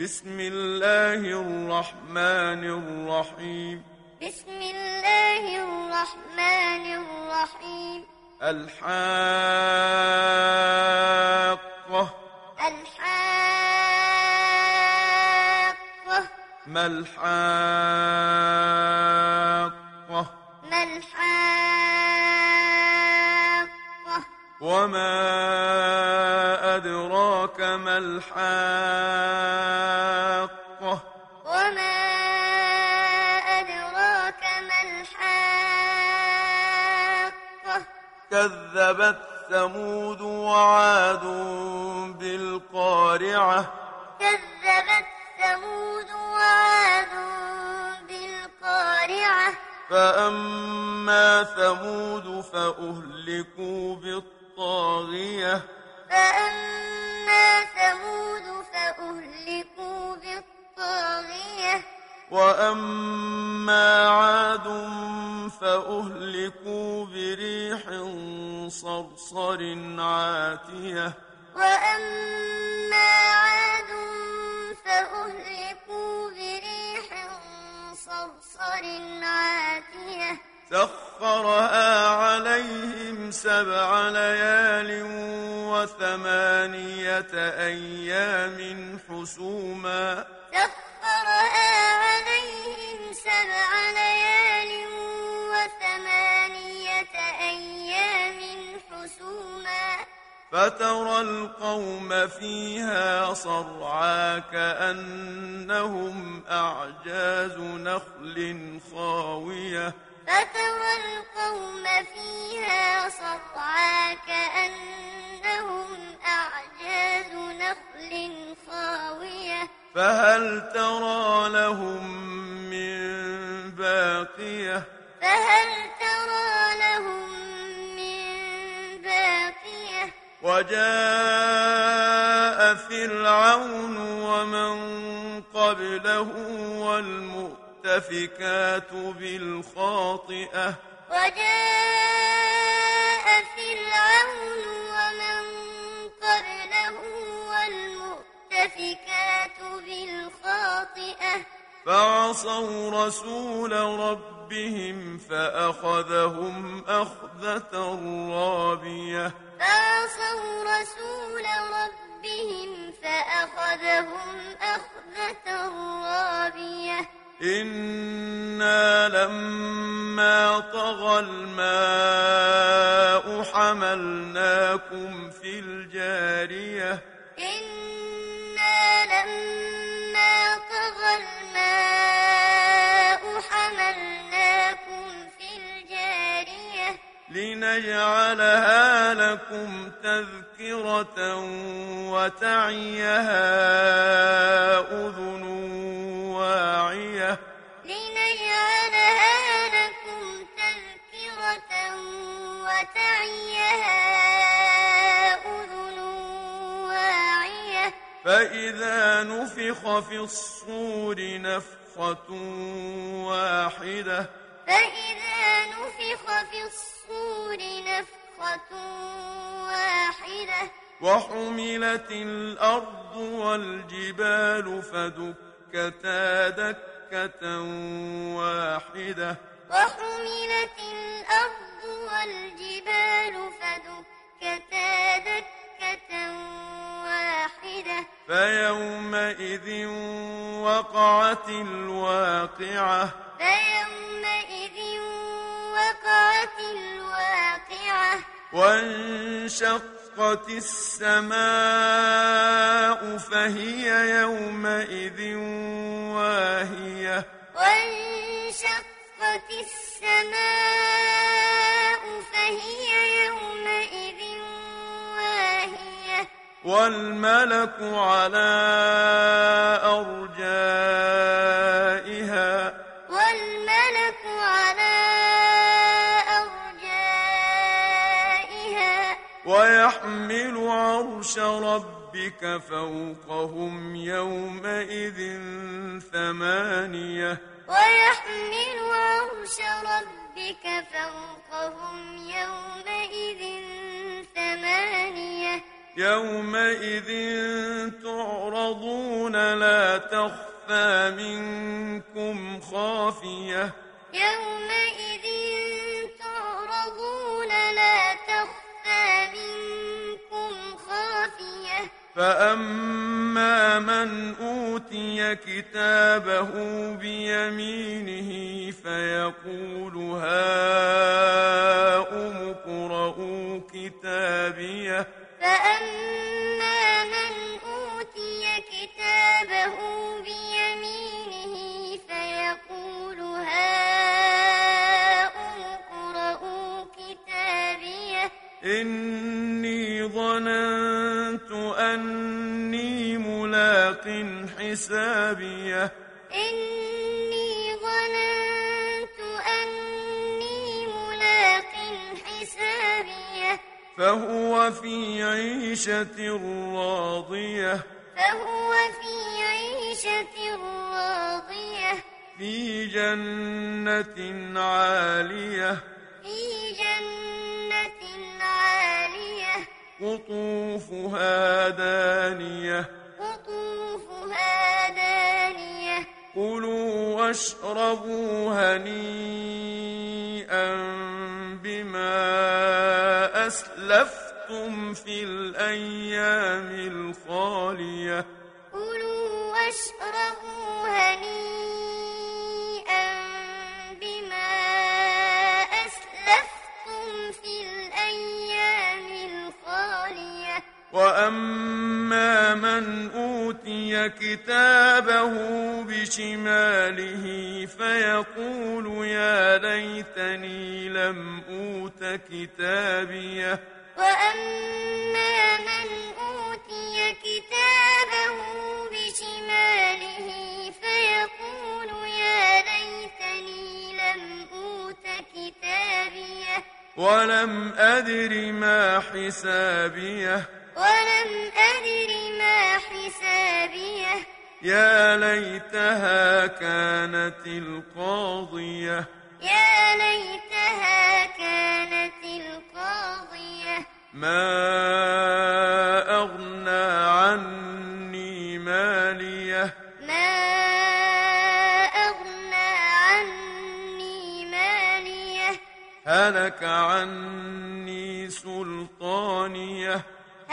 بسم الله الرحمن الرحيم. بسم الله الرحمن الرحيم. الحاقة. الحاقة. ما الحاقة؟ ما الحاقة. وما أدراك الحاقة. وما أدراك ما الحاقة. كذبت ثمود وعاد بالقارعة. كذبت ثمود وعاد بالقارعة. فأما ثمود فأهلكوا بالطاغية. فأما وأما عاد فأهلكوا بريح صرصر عاتية وأما عاد فأهلكوا بريح صرصر عاتية سخرها عليهم سبع ليال وثمانية أيام حسوما سخرها فيها صرعى كأنهم والمؤتفكات بالخاطئة. وجاء فرعون ومن قبله والمؤتفكات بالخاطئة. فعصوا رسول ربهم فأخذهم أخذة رابية. فعصوا رسول ربهم فأخذهم أخذة رابية. إنا لما طغى الماء حملناكم في الجارية. إنا لما طغى الماء حملناكم في الجارية. لنجعلها لكم تذكرة وتعيها أذن واعية. لنجعلها لكم تذكرة وتعيها أذن واعية. فإذا نفخ في الصور نفخة واحدة. فإذا نفخ في الصور نفخة واحدة وحملت الأرض والجبال فدكتا دكة واحدة وحملت الأرض والجبال فدكتا دكة واحدة فيومئذ وقعت الواقعة فيومئذ وقعت الواقعة وانشقت السماء فهي يومئذ واهية. وانشقت السماء فهي يومئذ واهية. والملك على أرجائها. والملك على ويحمل عرش ربك فوقهم يومئذ ثمانية. ويحمل عرش ربك فوقهم يومئذ ثمانية. يومئذ تعرضون لا تخفى منكم خافية. يومئذ فأما من أوتي كتابه بيمينه فيقول هاؤم اقرءوا كتابيه فأما من أوتي كتابه بيمينه فيقول هاؤم اقرءوا كتابيه إني ظننت أني ملاق حسابيه. إني ظننت أني ملاق حسابيه. فهو في عيشة راضية. فهو في عيشة راضية. في جنة عالية. في قطوفها دانية. قطوفها دانية. كلوا واشربوا هنيئا بما أسلفتم في الأيام الخالية. كلوا واشربوا هنيئا وأما من أوتي كتابه بشماله فيقول يا ليتني لم أوت كتابيه وأما من أوتي كتابه بشماله فيقول يا ليتني لم أوت كتابيه ولم أدر ما حسابيه ولم أدر ما حسابيه. يا ليتها كانت القاضية. يا ليتها كانت القاضية. ما أغنى عني مالية. ما أغنى عني مالية. هلك عني سلطانية.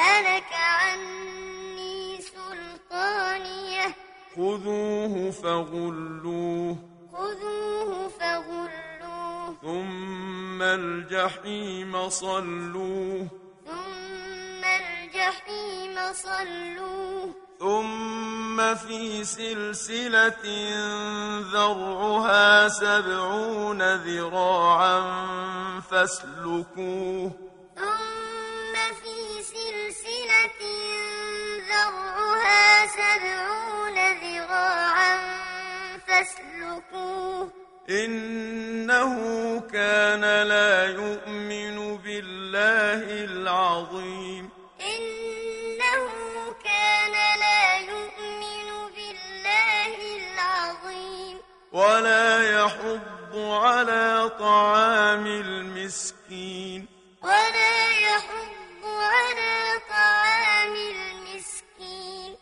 هلك عني سلطانية. خذوه فغلوه. خذوه فغلوه. ثم الجحيم صلوه. ثم الجحيم صلوه. ثم في سلسلة ذرعها سبعون ذراعا فاسلكوه. سبعون ذراعا فاسلكوه. إنه كان لا يؤمن بالله العظيم. إنه كان لا يؤمن بالله العظيم. ولا يحض على طعام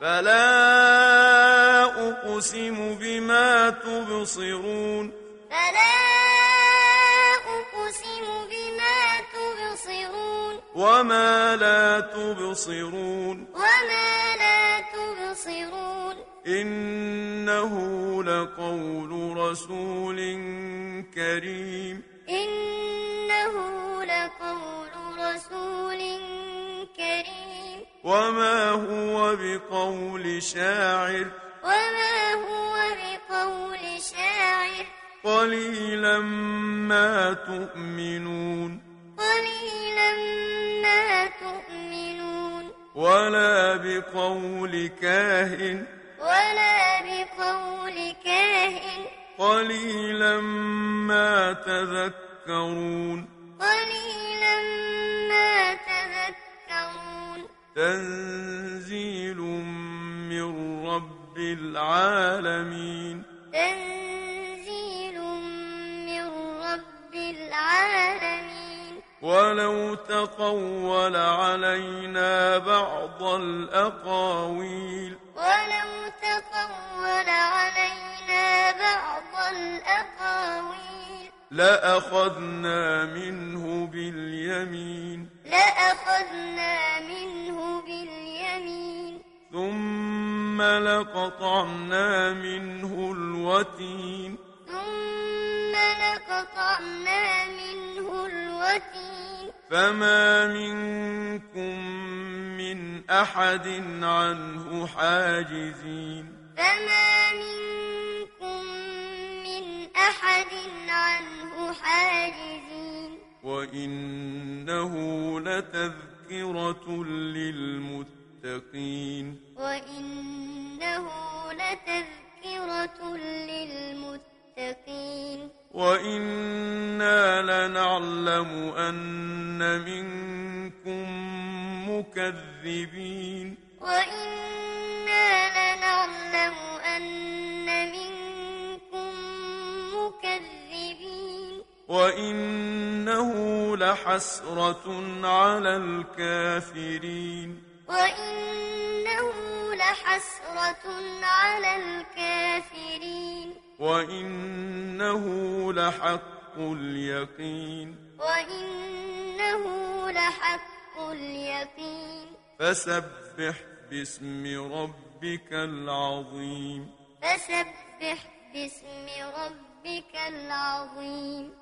فلا أقسم بما تبصرون فلا أقسم بما تبصرون وما لا تبصرون وما لا تبصرون إنه لقول رسول كريم إنه لقول وما هو بقول شاعر وما هو بقول شاعر قليلا ما تؤمنون قليلا ولا بقول كاهن ولا بقول كاهن قليلا ما تذكرون قليلا تنزيل من رب العالمين. تنزيل من رب العالمين. ولو تقول علينا بعض الأقاويل. ولو تقول علينا بعض الأقاويل. لأخذنا منه باليمين. لأخذنا منه باليمين. ثم لقطعنا منه الوتين. ثم لقطعنا منه الوتين. فما منكم من أحد عنه حاجزين. فما منكم من أحد عنه حاجزين. وإنه لتذكرة للمتقين وإنه لتذكرة للمتقين وإنا لنعلم أن منكم مكذبين وإنا وإنه لحسرة على الكافرين وإنه لحسرة على الكافرين وإنه لحق اليقين وإنه لحق اليقين فسبح باسم ربك العظيم فسبح باسم ربك العظيم